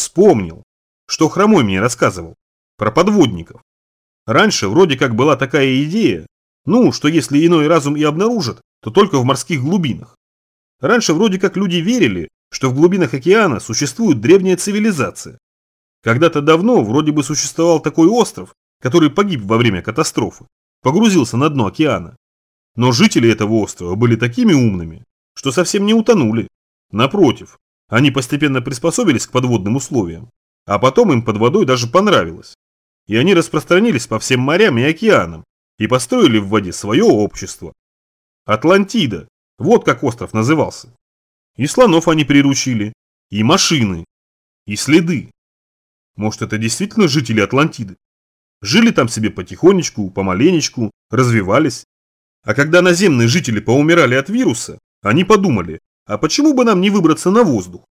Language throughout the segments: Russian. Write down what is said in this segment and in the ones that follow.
Вспомнил, что Хромой мне рассказывал. Про подводников. Раньше вроде как была такая идея, ну, что если иной разум и обнаружат, то только в морских глубинах. Раньше вроде как люди верили, что в глубинах океана существует древняя цивилизация. Когда-то давно вроде бы существовал такой остров, который погиб во время катастрофы, погрузился на дно океана. Но жители этого острова были такими умными, что совсем не утонули. Напротив, они постепенно приспособились к подводным условиям, а потом им под водой даже понравилось. И они распространились по всем морям и океанам и построили в воде свое общество. Атлантида, вот как остров назывался. И слонов они приручили, и машины, и следы. Может, это действительно жители Атлантиды? Жили там себе потихонечку, помаленечку, развивались. А когда наземные жители поумирали от вируса, они подумали, а почему бы нам не выбраться на воздух?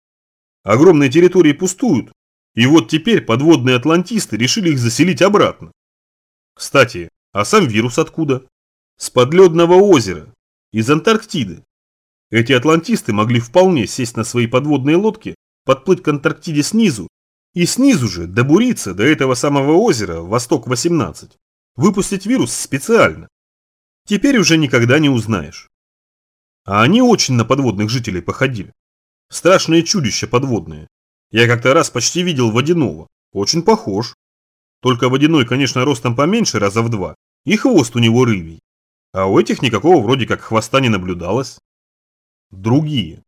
Огромные территории пустуют, и вот теперь подводные атлантисты решили их заселить обратно. Кстати, а сам вирус откуда? С подледного озера, из Антарктиды. Эти атлантисты могли вполне сесть на свои подводные лодки, подплыть к Антарктиде снизу и снизу же добуриться до этого самого озера Восток-18. Выпустить вирус специально. Теперь уже никогда не узнаешь. А они очень на подводных жителей походили. Страшные чудища подводные. Я как-то раз почти видел водяного. Очень похож. Только водяной, конечно, ростом поменьше раза в два. И хвост у него рыбий. А у этих никакого вроде как хвоста не наблюдалось. Другие.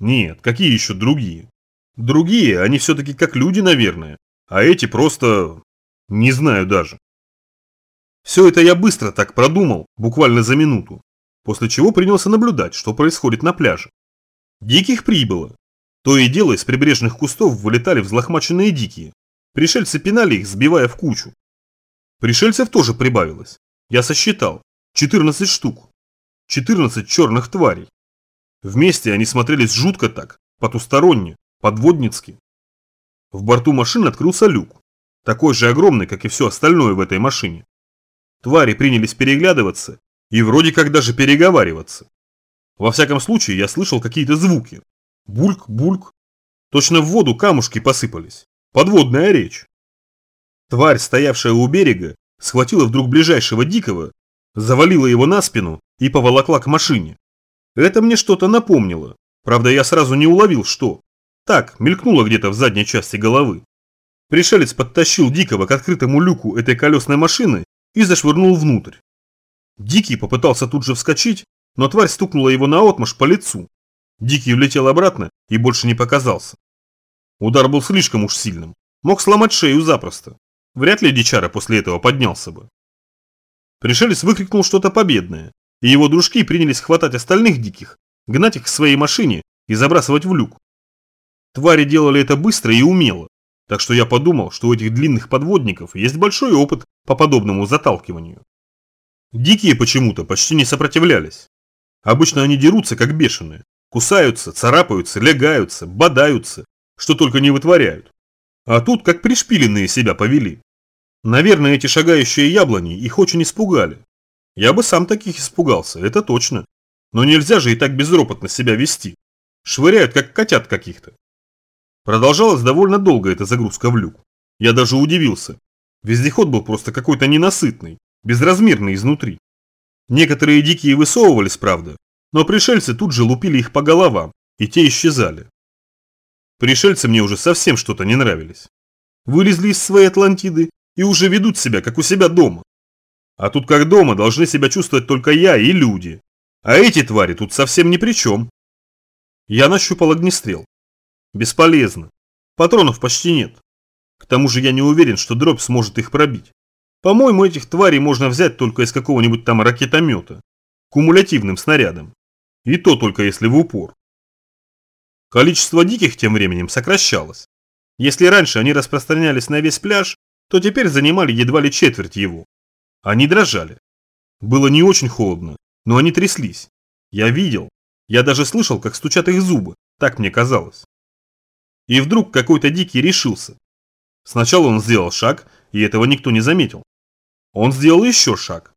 Нет, какие еще другие? Другие, они все-таки как люди, наверное. А эти просто... не знаю даже. Все это я быстро так продумал, буквально за минуту. После чего принялся наблюдать, что происходит на пляже. Диких прибыло. То и дело из прибрежных кустов вылетали взлохмаченные дикие. Пришельцы пинали их, сбивая в кучу. Пришельцев тоже прибавилось. Я сосчитал. 14 штук. 14 черных тварей. Вместе они смотрелись жутко так, потусторонне, подводницки. В борту машины открылся люк, такой же огромный, как и все остальное в этой машине. Твари принялись переглядываться и вроде как даже переговариваться. Во всяком случае, я слышал какие-то звуки. Бульк, бульк. Точно в воду камушки посыпались. Подводная речь. Тварь, стоявшая у берега, схватила вдруг ближайшего дикого, завалила его на спину и поволокла к машине. Это мне что-то напомнило. Правда, я сразу не уловил, что. Так, мелькнуло где-то в задней части головы. Пришелец подтащил Дикого к открытому люку этой колесной машины и зашвырнул внутрь. Дикий попытался тут же вскочить, но тварь стукнула его наотмашь по лицу. Дикий улетел обратно и больше не показался. Удар был слишком уж сильным, мог сломать шею запросто. Вряд ли дичара после этого поднялся бы. Пришелец выкрикнул что-то победное, и его дружки принялись хватать остальных диких, гнать их к своей машине и забрасывать в люк. Твари делали это быстро и умело, так что я подумал, что у этих длинных подводников есть большой опыт по подобному заталкиванию. Дикие почему-то почти не сопротивлялись. Обычно они дерутся как бешеные, кусаются, царапаются, лягаются, бодаются, что только не вытворяют. А тут как пришпиленные себя повели. Наверное, эти шагающие яблони их очень испугали. Я бы сам таких испугался, это точно. Но нельзя же и так безропотно себя вести. Швыряют как котят каких-то. Продолжалась довольно долго эта загрузка в люк. Я даже удивился. Вездеход был просто какой-то ненасытный, безразмерный изнутри. Некоторые дикие высовывались, правда, но пришельцы тут же лупили их по головам, и те исчезали. Пришельцы мне уже совсем что-то не нравились. Вылезли из своей Атлантиды и уже ведут себя, как у себя дома. А тут как дома должны себя чувствовать только я и люди. А эти твари тут совсем ни при чем. Я нащупал огнестрел. Бесполезно. Патронов почти нет. К тому же я не уверен, что дробь сможет их пробить. По-моему, этих тварей можно взять только из какого-нибудь там ракетомета. Кумулятивным снарядом. И то только если в упор. Количество диких тем временем сокращалось. Если раньше они распространялись на весь пляж, то теперь занимали едва ли четверть его. Они дрожали. Было не очень холодно, но они тряслись. Я видел. Я даже слышал, как стучат их зубы, так мне казалось. И вдруг какой-то дикий решился. Сначала он сделал шаг, и этого никто не заметил. Он сделал еще шаг.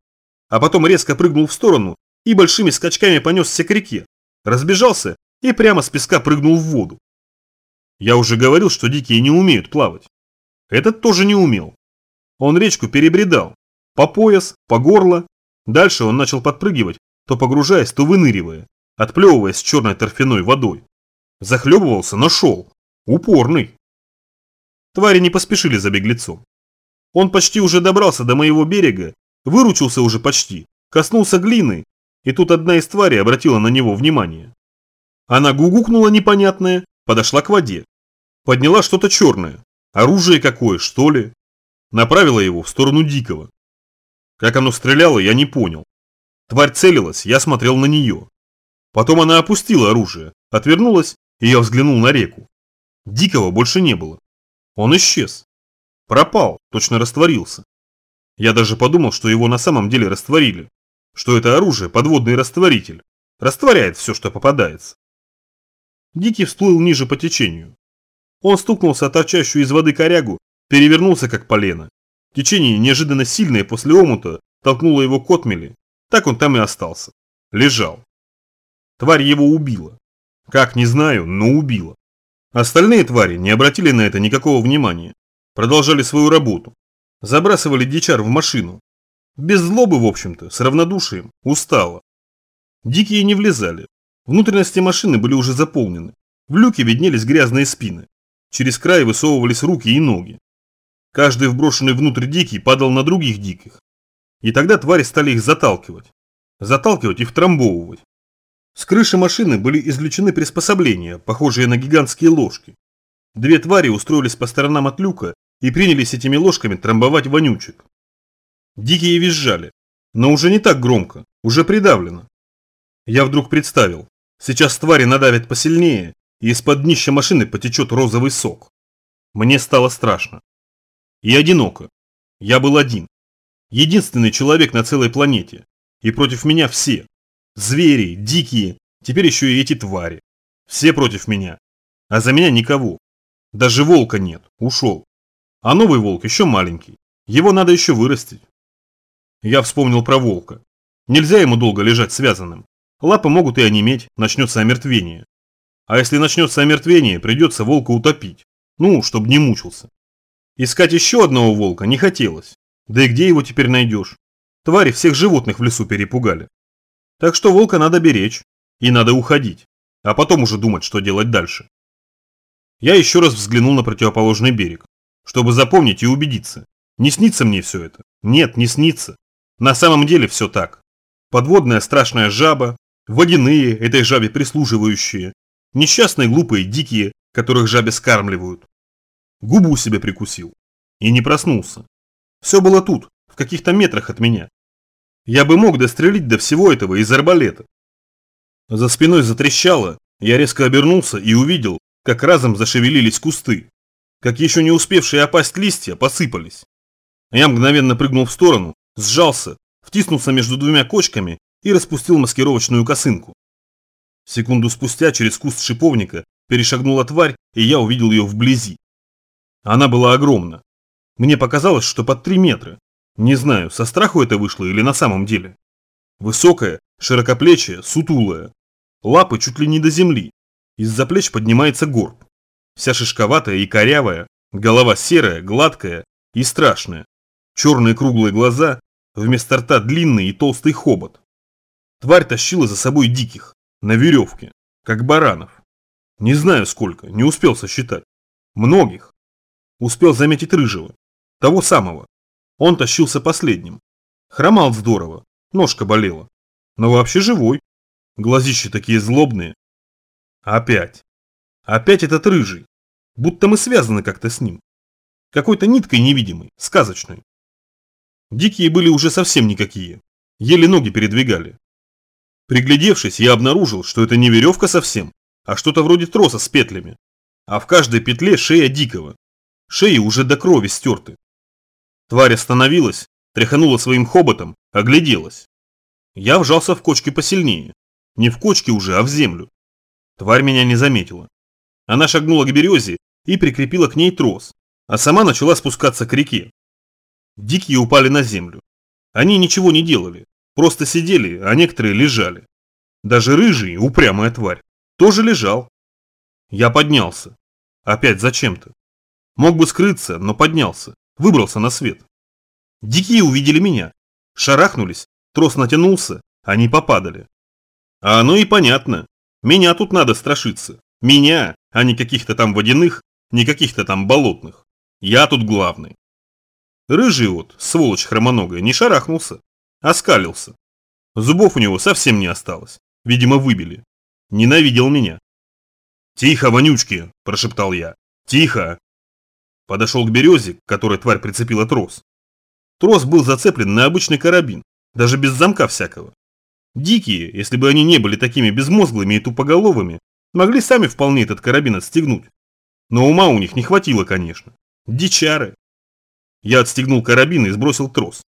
А потом резко прыгнул в сторону и большими скачками понесся к реке. Разбежался и прямо с песка прыгнул в воду. Я уже говорил, что дикие не умеют плавать. Этот тоже не умел. Он речку перебредал. По пояс, по горло. Дальше он начал подпрыгивать, то погружаясь, то выныривая, отплевываясь черной торфяной водой. Захлебывался, но шел. Упорный. Твари не поспешили за беглецом. Он почти уже добрался до моего берега, выручился уже почти, коснулся глины, и тут одна из тварей обратила на него внимание. Она гугукнула непонятное, подошла к воде. Подняла что-то черное. Оружие какое, что ли? Направила его в сторону Дикого. Как оно стреляло, я не понял. Тварь целилась, я смотрел на нее. Потом она опустила оружие, отвернулась, и я взглянул на реку. Дикого больше не было. Он исчез. Пропал, точно растворился. Я даже подумал, что его на самом деле растворили. Что это оружие подводный растворитель. Растворяет все, что попадается. Дикий всплыл ниже по течению. Он стукнулся о торчащую из воды корягу, перевернулся как полено. Течение неожиданно сильное после омута толкнуло его к отмели. Так он там и остался. Лежал. Тварь его убила. Как, не знаю, но убила. Остальные твари не обратили на это никакого внимания. Продолжали свою работу. Забрасывали дичар в машину. Без злобы, в общем-то, с равнодушием, устало. Дикие не влезали, Внутренности машины были уже заполнены. В люке виднелись грязные спины. Через край высовывались руки и ноги. Каждый вброшенный внутрь дикий падал на других диких. И тогда твари стали их заталкивать. Заталкивать и втрамбовывать. С крыши машины были извлечены приспособления, похожие на гигантские ложки. Две твари устроились по сторонам от люка и принялись этими ложками трамбовать вонючек. Дикие визжали, но уже не так громко, уже придавлено. Я вдруг представил, Сейчас твари надавят посильнее, и из-под днища машины потечет розовый сок. Мне стало страшно. И одиноко. Я был один. Единственный человек на целой планете. И против меня все. Звери, дикие, теперь еще и эти твари. Все против меня. А за меня никого. Даже волка нет, ушел. А новый волк еще маленький. Его надо еще вырастить. Я вспомнил про волка. Нельзя ему долго лежать связанным. Лапы могут и онеметь, начнется омертвение. А если начнется омертвение, придется волка утопить. Ну, чтобы не мучился. Искать еще одного волка не хотелось. Да и где его теперь найдешь? Твари всех животных в лесу перепугали. Так что волка надо беречь. И надо уходить. А потом уже думать, что делать дальше. Я еще раз взглянул на противоположный берег. Чтобы запомнить и убедиться. Не снится мне все это. Нет, не снится. На самом деле все так. Подводная страшная жаба, водяные, этой жабе прислуживающие, несчастные глупые дикие, которых жабе скармливают. Губу себе прикусил. И не проснулся. Все было тут, в каких-то метрах от меня. Я бы мог дострелить до всего этого из арбалета. За спиной затрещало, я резко обернулся и увидел, как разом зашевелились кусты. Как еще не успевшие опасть листья посыпались. Я мгновенно прыгнул в сторону, сжался, втиснулся между двумя кочками и распустил маскировочную косынку. Секунду спустя через куст шиповника перешагнула тварь, и я увидел ее вблизи. Она была огромна. Мне показалось, что под три метра. Не знаю, со страху это вышло или на самом деле. Высокая, широкоплечая, сутулая. Лапы чуть ли не до земли. Из-за плеч поднимается горб. Вся шишковатая и корявая, голова серая, гладкая и страшная. Черные круглые глаза, вместо рта длинный и толстый хобот. Тварь тащила за собой диких, на веревке, как баранов. Не знаю сколько, не успел сосчитать. Многих. Успел заметить рыжего, того самого. Он тащился последним. Хромал здорово, ножка болела. Но вообще живой. Глазища такие злобные. Опять. Опять этот рыжий. Будто мы связаны как-то с ним. Какой-то ниткой невидимой, сказочной. Дикие были уже совсем никакие. Еле ноги передвигали. Приглядевшись, я обнаружил, что это не веревка совсем, а что-то вроде троса с петлями. А в каждой петле шея дикого. Шеи уже до крови стерты. Тварь остановилась, тряханула своим хоботом, огляделась. Я вжался в кочки посильнее. Не в кочки уже, а в землю. Тварь меня не заметила. Она шагнула к березе и прикрепила к ней трос, а сама начала спускаться к реке. Дикие упали на землю. Они ничего не делали, Просто сидели, а некоторые лежали. Даже рыжий, упрямая тварь, тоже лежал. Я поднялся. Опять зачем-то. Мог бы скрыться, но поднялся, выбрался на свет. Дикие увидели меня. Шарахнулись, трос натянулся, они попадали. А оно и понятно. Меня тут надо страшиться. Меня, а не каких-то там водяных, не каких-то там болотных. Я тут главный. Рыжий вот, сволочь хромоногая, не шарахнулся, оскалился. Зубов у него совсем не осталось. Видимо, выбили. Ненавидел меня. «Тихо, вонючки!» – прошептал я. «Тихо!» Подошел к березе, к которой тварь прицепила трос. Трос был зацеплен на обычный карабин, даже без замка всякого. Дикие, если бы они не были такими безмозглыми и тупоголовыми, могли сами вполне этот карабин отстегнуть. Но ума у них не хватило, конечно. Дичары. Я отстегнул карабин и сбросил трос.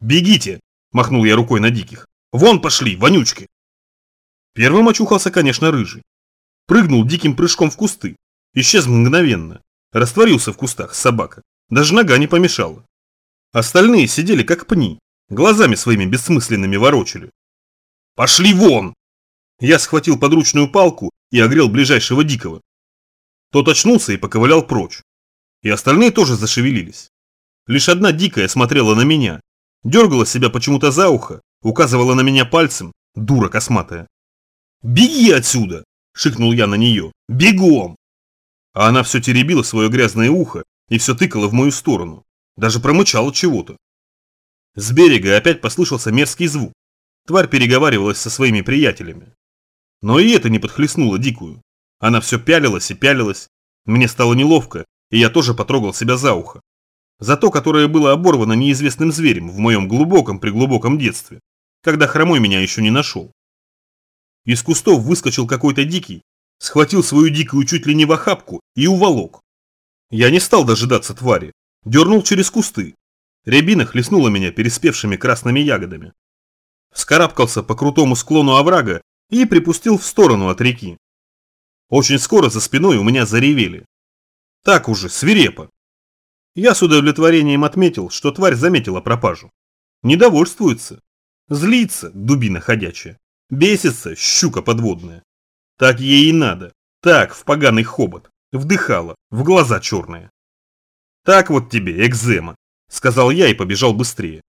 «Бегите!» – махнул я рукой на диких. «Вон пошли, вонючки!» Первым очухался, конечно, рыжий. Прыгнул диким прыжком в кусты. Исчез мгновенно. Растворился в кустах собака. Даже нога не помешала. Остальные сидели как пни. Глазами своими бессмысленными ворочали. «Пошли вон!» Я схватил подручную палку и огрел ближайшего дикого. Тот очнулся и поковылял прочь. И остальные тоже зашевелились. Лишь одна дикая смотрела на меня. Дергала себя почему-то за ухо, указывала на меня пальцем, дура косматая. «Беги отсюда!» – шикнул я на нее. «Бегом!» А она все теребила свое грязное ухо и все тыкала в мою сторону. Даже промычала чего-то. С берега опять послышался мерзкий звук. Тварь переговаривалась со своими приятелями. Но и это не подхлестнуло дикую. Она все пялилась и пялилась. Мне стало неловко, и я тоже потрогал себя за ухо. За то, которое было оборвано неизвестным зверем в моем глубоком-преглубоком детстве, когда хромой меня еще не нашел. Из кустов выскочил какой-то дикий, схватил свою дикую чуть ли не в охапку и уволок. Я не стал дожидаться твари, дернул через кусты. Рябина хлестнула меня переспевшими красными ягодами. Вскарабкался по крутому склону оврага и припустил в сторону от реки. Очень скоро за спиной у меня заревели. Так уже, свирепо. Я с удовлетворением отметил, что тварь заметила пропажу. Недовольствуется. Злится, дубина ходячая. Бесится щука подводная. Так ей и надо. Так, в поганый хобот. Вдыхала, в глаза черные. Так вот тебе, экзема, сказал я и побежал быстрее.